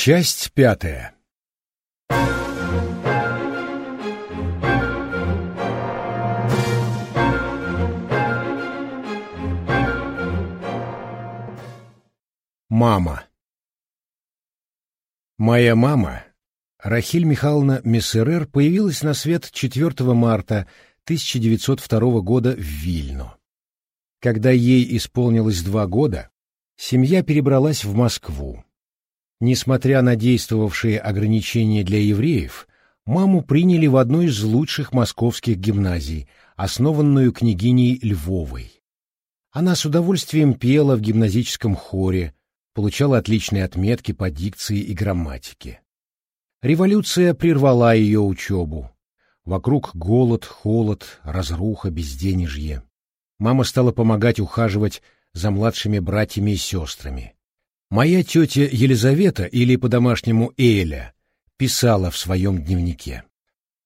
Часть пятая. Мама. Моя мама, Рахиль Михайловна Мессерер, появилась на свет 4 марта 1902 года в Вильну. Когда ей исполнилось два года, семья перебралась в Москву. Несмотря на действовавшие ограничения для евреев, маму приняли в одну из лучших московских гимназий, основанную княгиней Львовой. Она с удовольствием пела в гимназическом хоре, получала отличные отметки по дикции и грамматике. Революция прервала ее учебу. Вокруг голод, холод, разруха, безденежье. Мама стала помогать ухаживать за младшими братьями и сестрами. Моя тетя Елизавета, или по-домашнему Эля, писала в своем дневнике.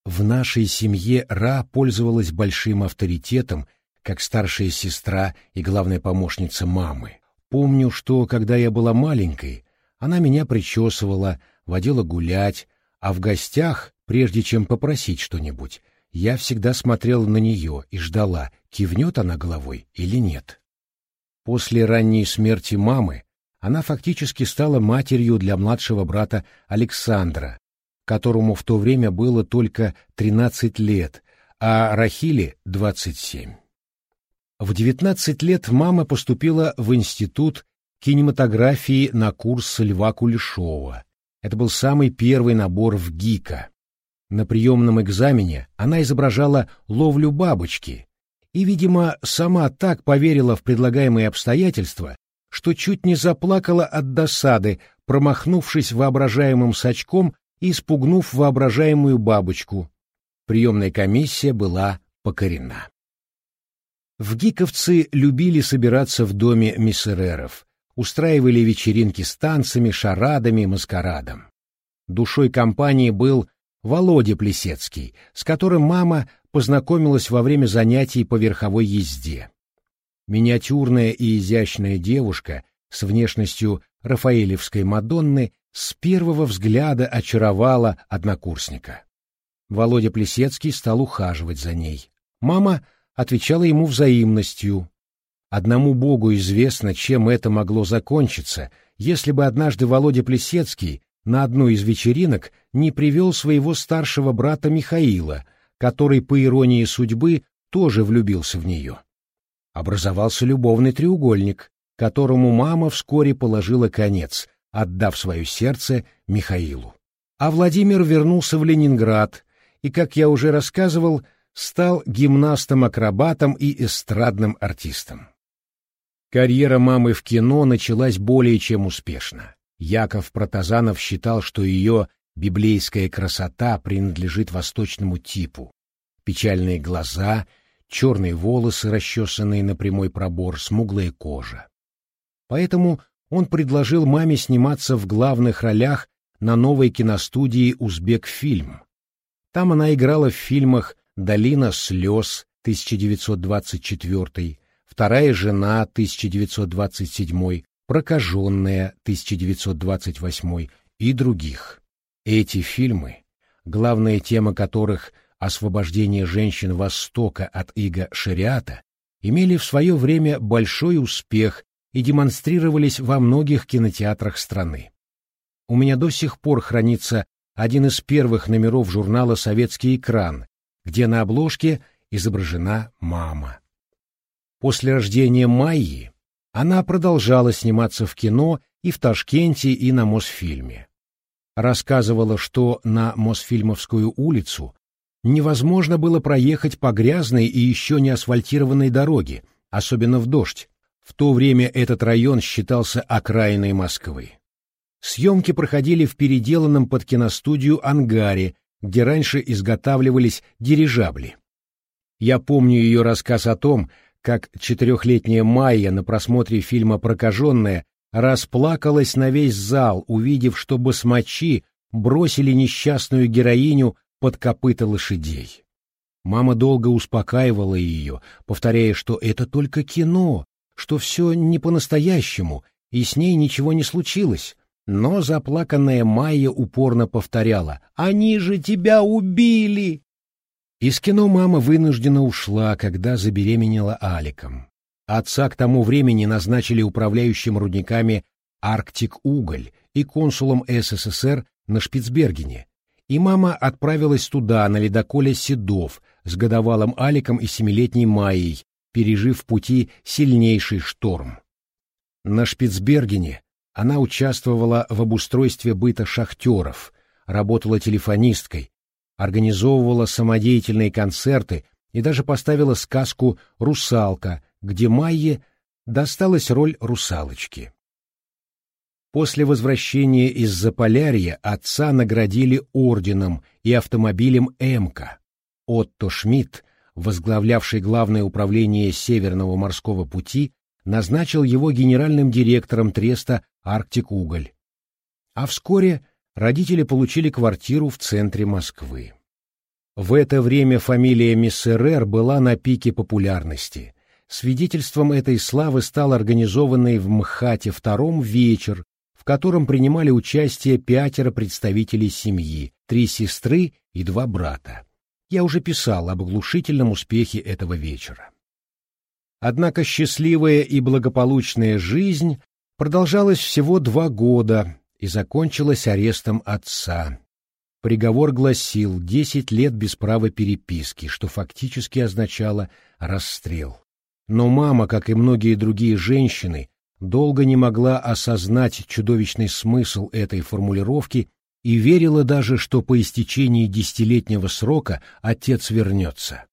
В нашей семье Ра пользовалась большим авторитетом, как старшая сестра и главная помощница мамы. Помню, что, когда я была маленькой, она меня причесывала, водила гулять, а в гостях, прежде чем попросить что-нибудь, я всегда смотрела на нее и ждала, кивнет она головой или нет. После ранней смерти мамы она фактически стала матерью для младшего брата Александра, которому в то время было только 13 лет, а Рахиле — 27. В 19 лет мама поступила в Институт кинематографии на курс Льва Кулешова. Это был самый первый набор в ГИКа. На приемном экзамене она изображала ловлю бабочки и, видимо, сама так поверила в предлагаемые обстоятельства, что чуть не заплакала от досады, промахнувшись воображаемым сачком и спугнув воображаемую бабочку. Приемная комиссия была покорена. В Гиковцы любили собираться в доме миссереров, устраивали вечеринки с танцами, шарадами, маскарадом. Душой компании был Володя Плесецкий, с которым мама познакомилась во время занятий по верховой езде. Миниатюрная и изящная девушка с внешностью рафаэлевской Мадонны с первого взгляда очаровала однокурсника. Володя Плесецкий стал ухаживать за ней. Мама отвечала ему взаимностью. Одному Богу известно, чем это могло закончиться, если бы однажды Володя Плесецкий на одну из вечеринок не привел своего старшего брата Михаила, который, по иронии судьбы, тоже влюбился в нее образовался любовный треугольник, которому мама вскоре положила конец, отдав свое сердце Михаилу. А Владимир вернулся в Ленинград и, как я уже рассказывал, стал гимнастом-акробатом и эстрадным артистом. Карьера мамы в кино началась более чем успешно. Яков Протазанов считал, что ее библейская красота принадлежит восточному типу. Печальные глаза — черные волосы, расчесанные на прямой пробор, смуглая кожа. Поэтому он предложил маме сниматься в главных ролях на новой киностудии «Узбекфильм». Там она играла в фильмах «Долина слез» 1924, «Вторая жена» 1927, «Прокаженная» 1928 и других. Эти фильмы, главная тема которых освобождение женщин Востока от иго шариата имели в свое время большой успех и демонстрировались во многих кинотеатрах страны. У меня до сих пор хранится один из первых номеров журнала «Советский экран», где на обложке изображена мама. После рождения Майи она продолжала сниматься в кино и в Ташкенте, и на Мосфильме. Рассказывала, что на Мосфильмовскую улицу невозможно было проехать по грязной и еще не асфальтированной дороге, особенно в дождь. В то время этот район считался окраиной Москвы. Съемки проходили в переделанном под киностудию ангаре, где раньше изготавливались дирижабли. Я помню ее рассказ о том, как четырехлетняя Майя на просмотре фильма «Прокаженная» расплакалась на весь зал, увидев, что басмачи бросили несчастную героиню под копыта лошадей. Мама долго успокаивала ее, повторяя, что это только кино, что все не по-настоящему, и с ней ничего не случилось, Но заплаканная Майя упорно повторяла «Они же тебя убили!» Из кино мама вынуждена ушла, когда забеременела Аликом. Отца к тому времени назначили управляющим рудниками «Арктик Уголь» и консулом СССР на Шпицбергене, и мама отправилась туда на ледоколе «Седов» с годовалым Аликом и семилетней Майей, пережив в пути сильнейший шторм. На Шпицбергене она участвовала в обустройстве быта шахтеров, работала телефонисткой, организовывала самодеятельные концерты и даже поставила сказку «Русалка», где Майе досталась роль русалочки. После возвращения из Заполярья отца наградили орденом и автомобилем «Эмка». Отто Шмидт, возглавлявший Главное управление Северного морского пути, назначил его генеральным директором треста «Арктик-Уголь». А вскоре родители получили квартиру в центре Москвы. В это время фамилия Миссерер была на пике популярности. Свидетельством этой славы стал организованный в МХАТе втором вечер, в котором принимали участие пятеро представителей семьи, три сестры и два брата. Я уже писал об оглушительном успехе этого вечера. Однако счастливая и благополучная жизнь продолжалась всего два года и закончилась арестом отца. Приговор гласил десять лет без права переписки, что фактически означало расстрел. Но мама, как и многие другие женщины, долго не могла осознать чудовищный смысл этой формулировки и верила даже, что по истечении десятилетнего срока отец вернется.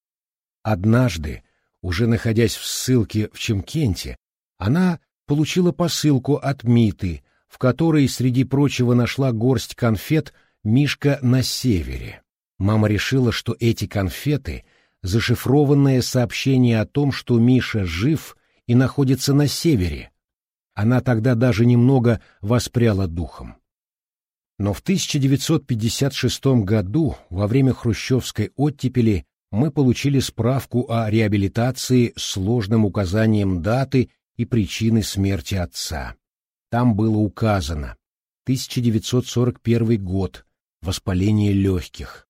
Однажды, уже находясь в ссылке в Чемкенте, она получила посылку от Миты, в которой, среди прочего, нашла горсть конфет «Мишка на севере». Мама решила, что эти конфеты — зашифрованное сообщение о том, что Миша жив и находится на севере, она тогда даже немного воспряла духом. Но в 1956 году, во время хрущевской оттепели, мы получили справку о реабилитации с сложным указанием даты и причины смерти отца. Там было указано 1941 год, воспаление легких.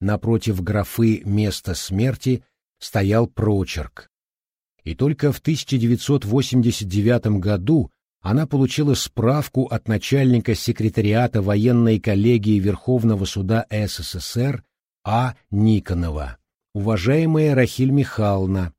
Напротив графы «Место смерти» стоял прочерк и только в 1989 году она получила справку от начальника секретариата военной коллегии Верховного суда СССР А. Никонова. Уважаемая Рахиль Михайловна,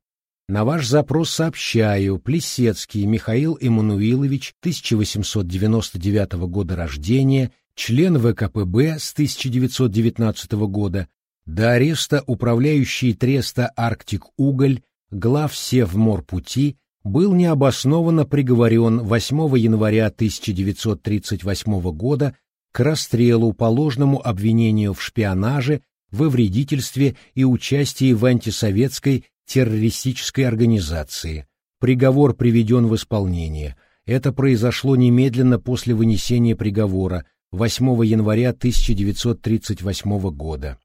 на ваш запрос сообщаю, Плесецкий Михаил Эммануилович, 1899 года рождения, член ВКПБ с 1919 года, до ареста управляющий треста «Арктик Уголь» глав Севморпути был необоснованно приговорен 8 января 1938 года к расстрелу по ложному обвинению в шпионаже, во вредительстве и участии в антисоветской террористической организации. Приговор приведен в исполнение. Это произошло немедленно после вынесения приговора 8 января 1938 года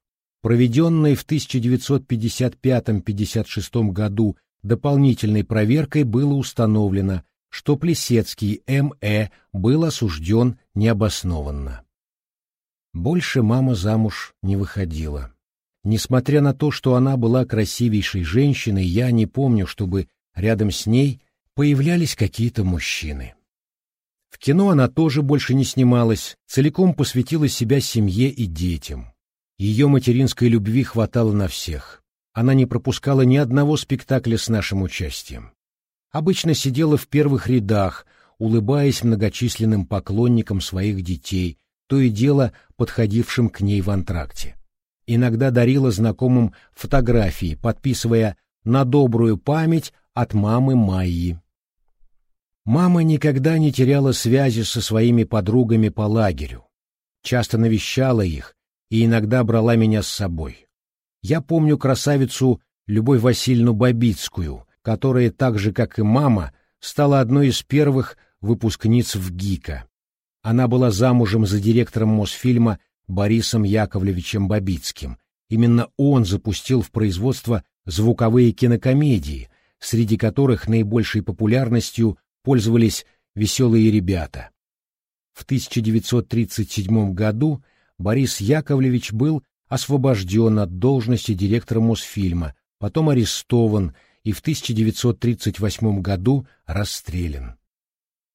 проведенной в 1955-56 году дополнительной проверкой было установлено, что Плесецкий М.Э. был осужден необоснованно. Больше мама замуж не выходила. Несмотря на то, что она была красивейшей женщиной, я не помню, чтобы рядом с ней появлялись какие-то мужчины. В кино она тоже больше не снималась, целиком посвятила себя семье и детям. Ее материнской любви хватало на всех. Она не пропускала ни одного спектакля с нашим участием. Обычно сидела в первых рядах, улыбаясь многочисленным поклонникам своих детей, то и дело подходившим к ней в антракте. Иногда дарила знакомым фотографии, подписывая «На добрую память от мамы Майи». Мама никогда не теряла связи со своими подругами по лагерю, часто навещала их, и иногда брала меня с собой. Я помню красавицу Любовь Васильевну Бабицкую, которая так же, как и мама, стала одной из первых выпускниц в ГИКа. Она была замужем за директором Мосфильма Борисом Яковлевичем Бабицким. Именно он запустил в производство звуковые кинокомедии, среди которых наибольшей популярностью пользовались «Веселые ребята». В 1937 году Борис Яковлевич был освобожден от должности директора Мосфильма, потом арестован и в 1938 году расстрелян.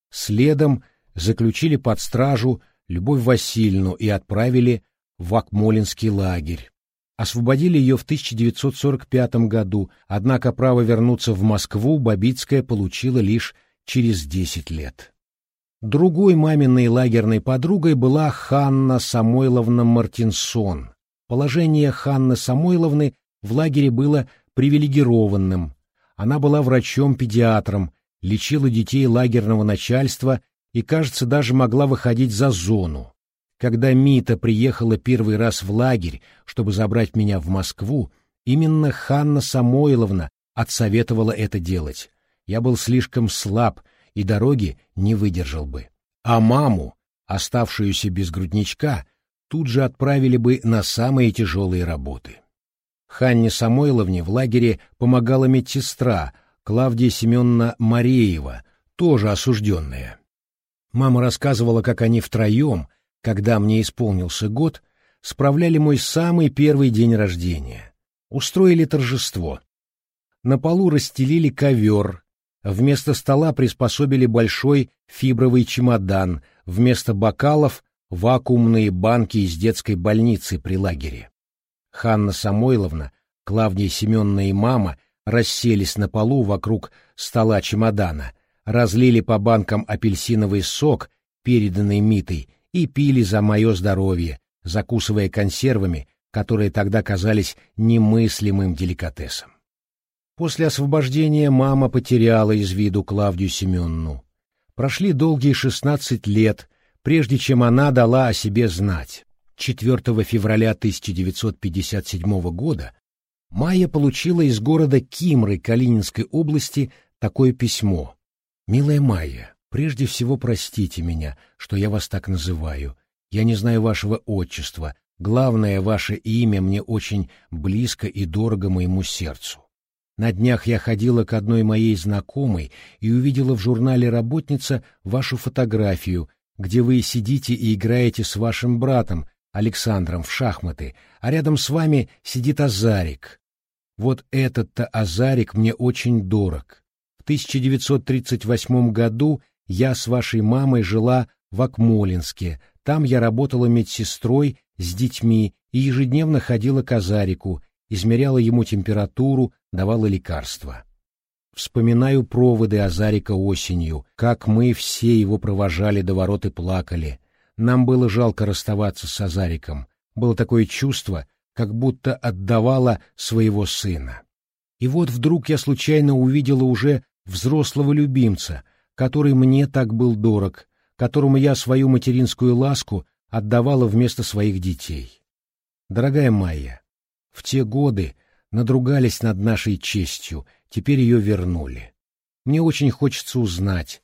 Следом заключили под стражу Любовь Васильевну и отправили в Акмолинский лагерь. Освободили ее в 1945 году, однако право вернуться в Москву Бабицкая получила лишь через 10 лет. Другой маминой лагерной подругой была Ханна Самойловна Мартинсон. Положение Ханны Самойловны в лагере было привилегированным. Она была врачом-педиатром, лечила детей лагерного начальства и, кажется, даже могла выходить за зону. Когда Мита приехала первый раз в лагерь, чтобы забрать меня в Москву, именно Ханна Самойловна отсоветовала это делать. Я был слишком слаб и дороги не выдержал бы. А маму, оставшуюся без грудничка, тут же отправили бы на самые тяжелые работы. Ханне Самойловне в лагере помогала медсестра Клавдия Семеновна Мареева, тоже осужденная. Мама рассказывала, как они втроем — когда мне исполнился год, справляли мой самый первый день рождения. Устроили торжество. На полу расстелили ковер, вместо стола приспособили большой фибровый чемодан, вместо бокалов — вакуумные банки из детской больницы при лагере. Ханна Самойловна, Клавдия Семеновна и мама расселись на полу вокруг стола чемодана, разлили по банкам апельсиновый сок, переданный Митой, и пили за мое здоровье, закусывая консервами, которые тогда казались немыслимым деликатесом. После освобождения мама потеряла из виду Клавдию Семенну. Прошли долгие шестнадцать лет, прежде чем она дала о себе знать. 4 февраля 1957 года Майя получила из города Кимры Калининской области такое письмо. «Милая Майя, Прежде всего простите меня, что я вас так называю. Я не знаю вашего отчества. Главное, ваше имя мне очень близко и дорого моему сердцу. На днях я ходила к одной моей знакомой и увидела в журнале «Работница» вашу фотографию, где вы сидите и играете с вашим братом, Александром, в шахматы, а рядом с вами сидит Азарик. Вот этот-то Азарик мне очень дорог. В 1938 году я с вашей мамой жила в Акмолинске, там я работала медсестрой с детьми и ежедневно ходила к Азарику, измеряла ему температуру, давала лекарства. Вспоминаю проводы Азарика осенью, как мы все его провожали до ворот и плакали. Нам было жалко расставаться с Азариком. Было такое чувство, как будто отдавала своего сына. И вот вдруг я случайно увидела уже взрослого любимца, который мне так был дорог, которому я свою материнскую ласку отдавала вместо своих детей. Дорогая Майя, в те годы надругались над нашей честью, теперь ее вернули. Мне очень хочется узнать,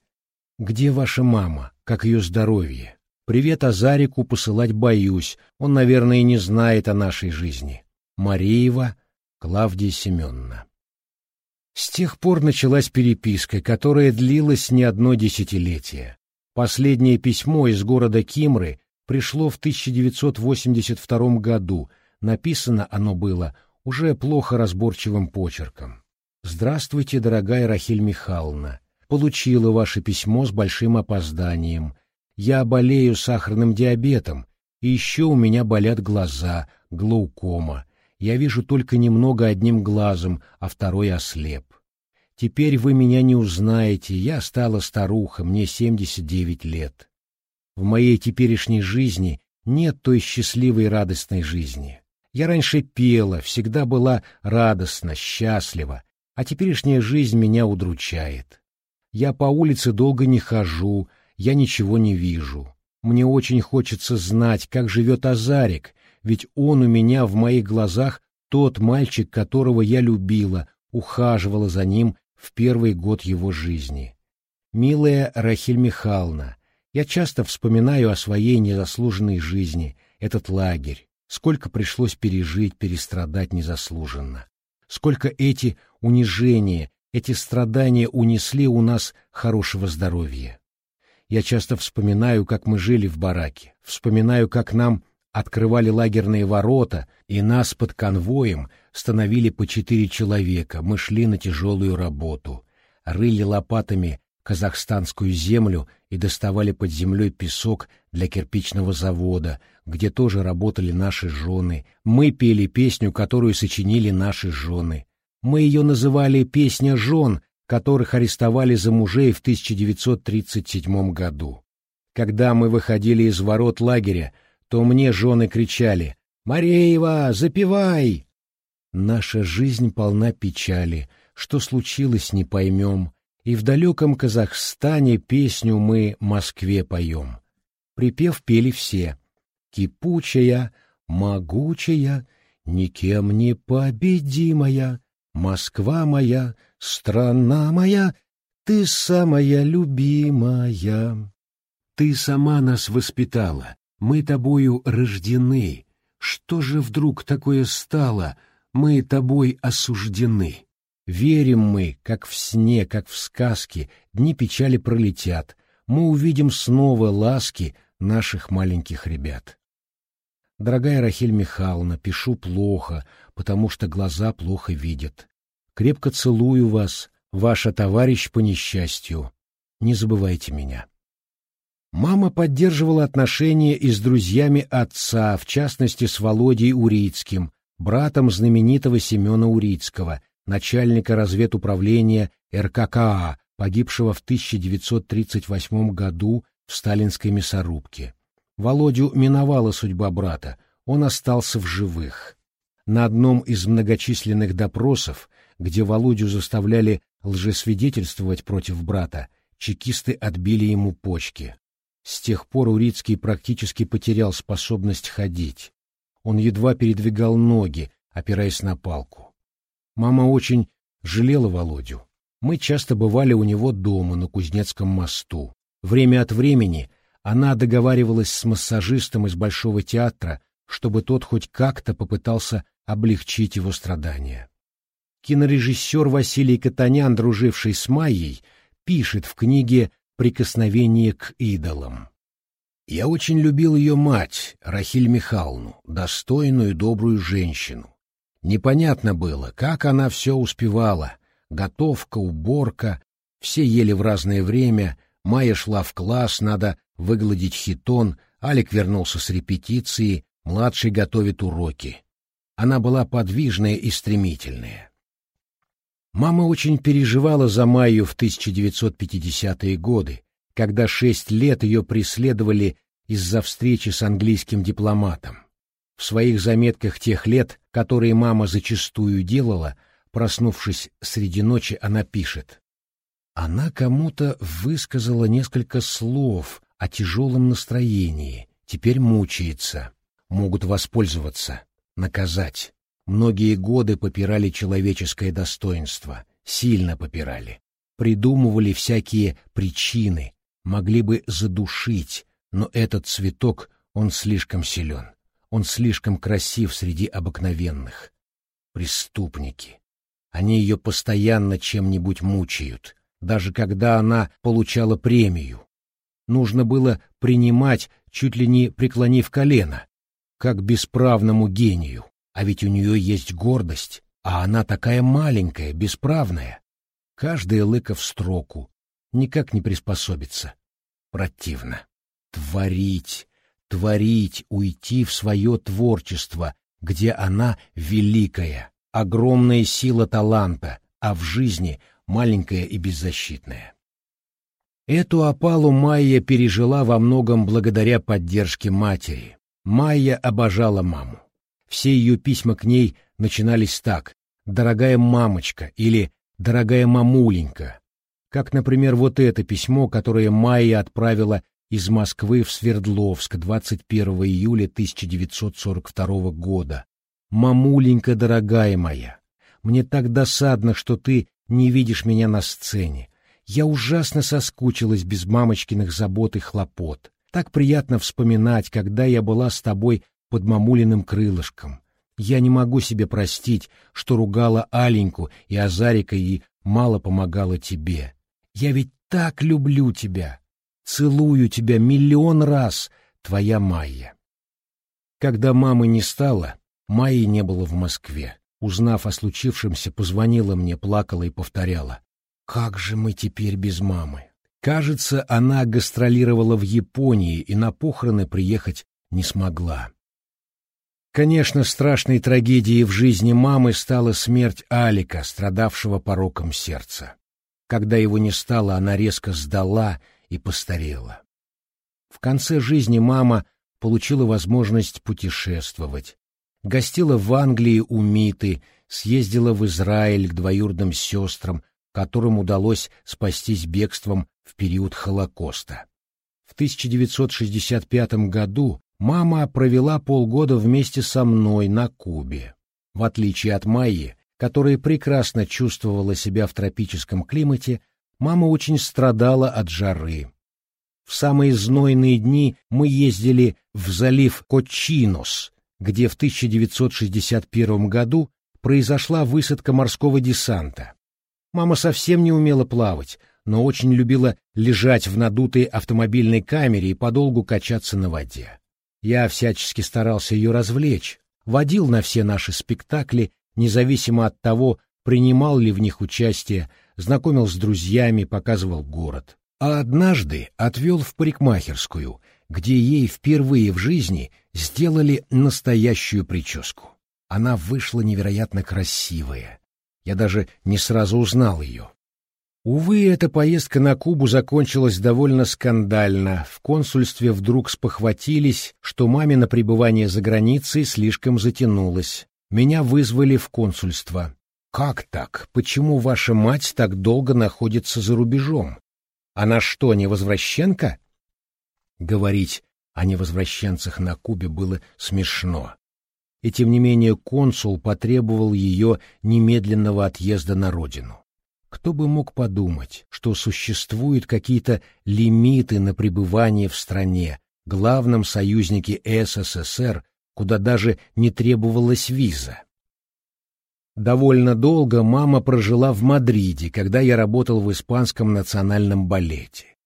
где ваша мама, как ее здоровье. Привет Азарику посылать боюсь, он, наверное, не знает о нашей жизни. Мареева Клавдия Семеновна. С тех пор началась переписка, которая длилась не одно десятилетие. Последнее письмо из города Кимры пришло в 1982 году, написано оно было уже плохо разборчивым почерком. «Здравствуйте, дорогая Рахиль Михайловна. Получила ваше письмо с большим опозданием. Я болею сахарным диабетом, и еще у меня болят глаза, глаукома. Я вижу только немного одним глазом, а второй ослеп. Теперь вы меня не узнаете, я стала старуха, мне 79 лет. В моей теперешней жизни нет той счастливой радостной жизни. Я раньше пела, всегда была радостна, счастлива, а теперешняя жизнь меня удручает. Я по улице долго не хожу, я ничего не вижу. Мне очень хочется знать, как живет Азарик, ведь он у меня в моих глазах тот мальчик, которого я любила, ухаживала за ним в первый год его жизни. Милая Рахиль Михайловна, я часто вспоминаю о своей незаслуженной жизни, этот лагерь, сколько пришлось пережить, перестрадать незаслуженно, сколько эти унижения, эти страдания унесли у нас хорошего здоровья. Я часто вспоминаю, как мы жили в бараке, вспоминаю, как нам открывали лагерные ворота, и нас под конвоем становили по четыре человека, мы шли на тяжелую работу, рыли лопатами казахстанскую землю и доставали под землей песок для кирпичного завода, где тоже работали наши жены. Мы пели песню, которую сочинили наши жены. Мы ее называли «Песня жен», которых арестовали за мужей в 1937 году. Когда мы выходили из ворот лагеря, то мне жены кричали «Мареева, запивай!» Наша жизнь полна печали, что случилось, не поймем, и в далеком Казахстане песню мы Москве поем. Припев пели все. Кипучая, могучая, никем не победимая, Москва моя, страна моя, ты самая любимая. Ты сама нас воспитала, мы тобою рождены. Что же вдруг такое стало, мы тобой осуждены? Верим мы, как в сне, как в сказке, дни печали пролетят, мы увидим снова ласки наших маленьких ребят. Дорогая Рахиль Михайловна, пишу плохо, потому что глаза плохо видят. Крепко целую вас, ваша товарищ по несчастью. Не забывайте меня. Мама поддерживала отношения и с друзьями отца, в частности с Володей Урицким, братом знаменитого Семена Урицкого, начальника разведуправления РККА, погибшего в 1938 году в сталинской мясорубке. Володю миновала судьба брата, он остался в живых. На одном из многочисленных допросов, где Володю заставляли лжесвидетельствовать против брата, чекисты отбили ему почки. С тех пор Урицкий практически потерял способность ходить. Он едва передвигал ноги, опираясь на палку. Мама очень жалела Володю. Мы часто бывали у него дома на Кузнецком мосту. Время от времени она договаривалась с массажистом из Большого театра, чтобы тот хоть как-то попытался облегчить его страдания. Кинорежиссер Василий Катанян, друживший с Майей, пишет в книге Прикосновение к идолам. Я очень любил ее мать, Рахиль Михайловну, достойную добрую женщину. Непонятно было, как она все успевала. Готовка, уборка, все ели в разное время, Майя шла в класс, надо выгладить хитон, Алик вернулся с репетиции, младший готовит уроки. Она была подвижная и стремительная. Мама очень переживала за Майю в 1950-е годы, когда шесть лет ее преследовали из-за встречи с английским дипломатом. В своих заметках тех лет, которые мама зачастую делала, проснувшись среди ночи, она пишет. Она кому-то высказала несколько слов о тяжелом настроении, теперь мучается, могут воспользоваться, наказать. Многие годы попирали человеческое достоинство, сильно попирали. Придумывали всякие причины, могли бы задушить, но этот цветок, он слишком силен. Он слишком красив среди обыкновенных. Преступники. Они ее постоянно чем-нибудь мучают, даже когда она получала премию. Нужно было принимать, чуть ли не преклонив колено, как бесправному гению. А ведь у нее есть гордость, а она такая маленькая, бесправная. Каждая лыка в строку, никак не приспособится. Противно. Творить, творить, уйти в свое творчество, где она великая, огромная сила таланта, а в жизни маленькая и беззащитная. Эту опалу Майя пережила во многом благодаря поддержке матери. Майя обожала маму. Все ее письма к ней начинались так «Дорогая мамочка» или «Дорогая мамуленька». Как, например, вот это письмо, которое Майя отправила из Москвы в Свердловск 21 июля 1942 года. «Мамуленька, дорогая моя, мне так досадно, что ты не видишь меня на сцене. Я ужасно соскучилась без мамочкиных забот и хлопот. Так приятно вспоминать, когда я была с тобой под мамулиным крылышком. Я не могу себе простить, что ругала Аленьку и Азарика и мало помогала тебе. Я ведь так люблю тебя. Целую тебя миллион раз, твоя Майя. Когда мамы не стало, Майи не было в Москве. Узнав о случившемся, позвонила мне, плакала и повторяла. «Как же мы теперь без мамы?» Кажется, она гастролировала в Японии и на похороны приехать не смогла. Конечно, страшной трагедией в жизни мамы стала смерть Алика, страдавшего пороком сердца. Когда его не стало, она резко сдала и постарела. В конце жизни мама получила возможность путешествовать. Гостила в Англии у Миты, съездила в Израиль к двоюродным сестрам, которым удалось спастись бегством в период Холокоста. В 1965 году мама провела полгода вместе со мной на Кубе. В отличие от Майи, которая прекрасно чувствовала себя в тропическом климате, мама очень страдала от жары. В самые знойные дни мы ездили в залив Кочинос, где в 1961 году произошла высадка морского десанта. Мама совсем не умела плавать, но очень любила лежать в надутой автомобильной камере и подолгу качаться на воде. Я всячески старался ее развлечь, водил на все наши спектакли, независимо от того, принимал ли в них участие, знакомил с друзьями, показывал город. А однажды отвел в парикмахерскую, где ей впервые в жизни сделали настоящую прическу. Она вышла невероятно красивая. Я даже не сразу узнал ее. Увы, эта поездка на Кубу закончилась довольно скандально. В консульстве вдруг спохватились, что мамино пребывание за границей слишком затянулось. Меня вызвали в консульство. «Как так? Почему ваша мать так долго находится за рубежом? Она что, не возвращенка?» Говорить о невозвращенцах на Кубе было смешно. И тем не менее консул потребовал ее немедленного отъезда на родину. Кто бы мог подумать, что существуют какие-то лимиты на пребывание в стране, главном союзнике СССР, куда даже не требовалась виза. Довольно долго мама прожила в Мадриде, когда я работал в Испанском национальном балете.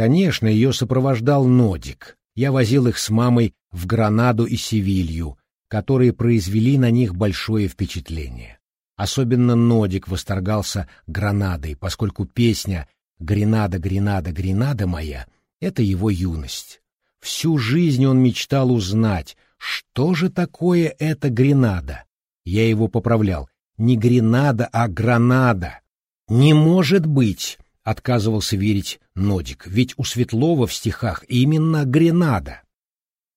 Конечно, ее сопровождал Нодик. Я возил их с мамой в Гранаду и Севилью, которые произвели на них большое впечатление. Особенно Нодик восторгался Гранадой, поскольку песня «Гренада, Гренада, Гренада моя» — это его юность. Всю жизнь он мечтал узнать, что же такое эта Гренада. Я его поправлял. Не Гренада, а Гранада. «Не может быть!» — отказывался верить Нодик, ведь у Светлова в стихах именно Гренада.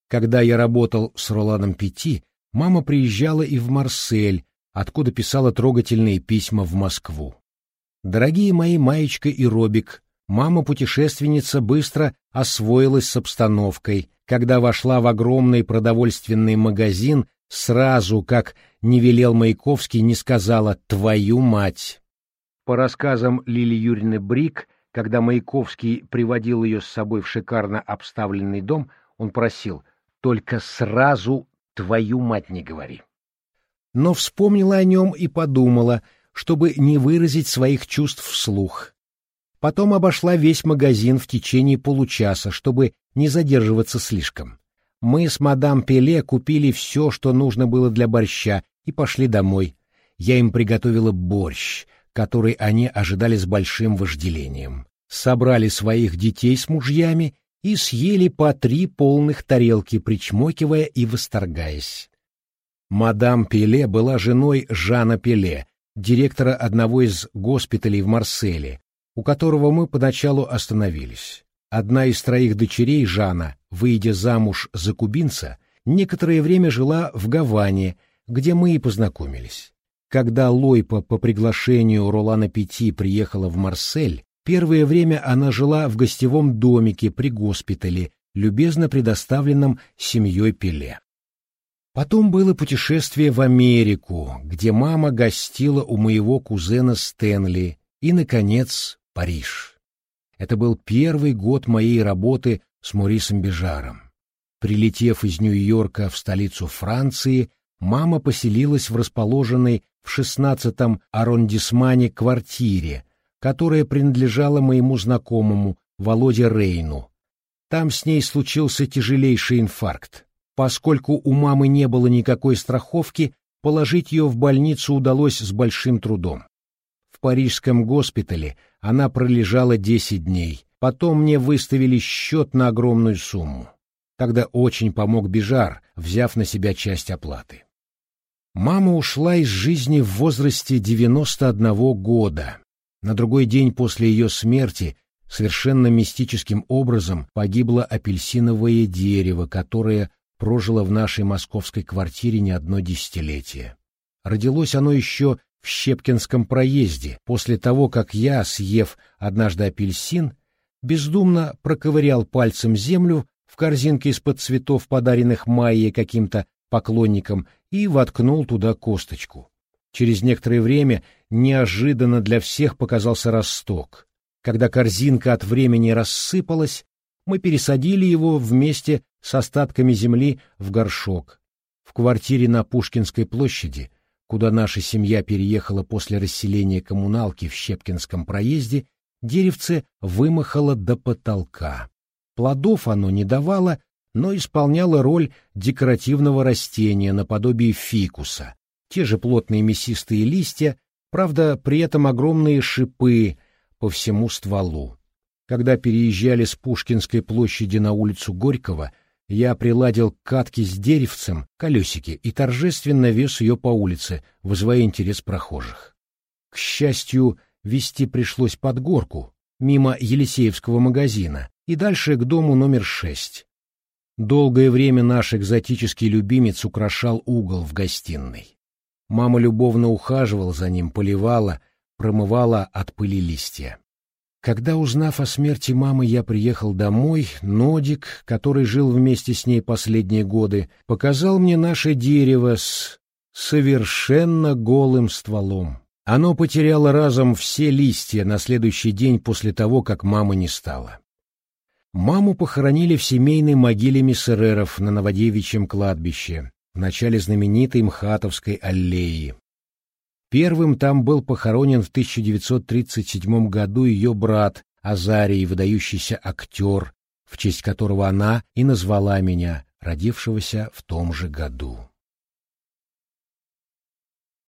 Когда я работал с Роланом Пяти, мама приезжала и в Марсель, откуда писала трогательные письма в Москву. Дорогие мои Маечка и Робик, мама-путешественница быстро освоилась с обстановкой, когда вошла в огромный продовольственный магазин, сразу, как не велел Маяковский, не сказала «твою мать». По рассказам Лили Юрьевны Брик, когда Маяковский приводил ее с собой в шикарно обставленный дом, он просил «только сразу твою мать не говори» но вспомнила о нем и подумала, чтобы не выразить своих чувств вслух. Потом обошла весь магазин в течение получаса, чтобы не задерживаться слишком. Мы с мадам Пеле купили все, что нужно было для борща, и пошли домой. Я им приготовила борщ, который они ожидали с большим вожделением. Собрали своих детей с мужьями и съели по три полных тарелки, причмокивая и восторгаясь. Мадам Пеле была женой Жана Пеле, директора одного из госпиталей в Марселе, у которого мы поначалу остановились. Одна из троих дочерей Жана, выйдя замуж за кубинца, некоторое время жила в Гаване, где мы и познакомились. Когда Лойпа по приглашению Ролана Пяти приехала в Марсель, первое время она жила в гостевом домике при госпитале, любезно предоставленном семьей Пеле. Потом было путешествие в Америку, где мама гостила у моего кузена Стэнли, и, наконец, Париж. Это был первый год моей работы с Морисом Бежаром. Прилетев из Нью-Йорка в столицу Франции, мама поселилась в расположенной в 16-м арондисмане квартире, которая принадлежала моему знакомому Володе Рейну, Там с ней случился тяжелейший инфаркт. Поскольку у мамы не было никакой страховки, положить ее в больницу удалось с большим трудом. В парижском госпитале она пролежала 10 дней. Потом мне выставили счет на огромную сумму. Тогда очень помог Бежар, взяв на себя часть оплаты. Мама ушла из жизни в возрасте 91 года. На другой день после ее смерти совершенно мистическим образом погибло апельсиновое дерево, которое прожило в нашей московской квартире не одно десятилетие. Родилось оно еще в Щепкинском проезде, после того, как я, съев однажды апельсин, бездумно проковырял пальцем землю в корзинке из-под цветов, подаренных Майе каким-то поклонникам, и воткнул туда косточку. Через некоторое время неожиданно для всех показался росток. Когда корзинка от времени рассыпалась, мы пересадили его вместе с остатками земли в горшок. В квартире на Пушкинской площади, куда наша семья переехала после расселения коммуналки в Щепкинском проезде, деревце вымахало до потолка. Плодов оно не давало, но исполняло роль декоративного растения наподобие фикуса. Те же плотные мясистые листья, правда, при этом огромные шипы по всему стволу. Когда переезжали с Пушкинской площади на улицу Горького, я приладил катки с деревцем, колесики, и торжественно вез ее по улице, вызывая интерес прохожих. К счастью, вести пришлось под горку, мимо Елисеевского магазина, и дальше к дому номер шесть. Долгое время наш экзотический любимец украшал угол в гостиной. Мама любовно ухаживала за ним, поливала, промывала от пыли листья. Когда, узнав о смерти мамы, я приехал домой, Нодик, который жил вместе с ней последние годы, показал мне наше дерево с совершенно голым стволом. Оно потеряло разом все листья на следующий день после того, как мамы не стало. Маму похоронили в семейной могиле Миссереров на Новодевичьем кладбище, в начале знаменитой Мхатовской аллеи. Первым там был похоронен в 1937 году ее брат Азарий, выдающийся актер, в честь которого она и назвала меня, родившегося в том же году.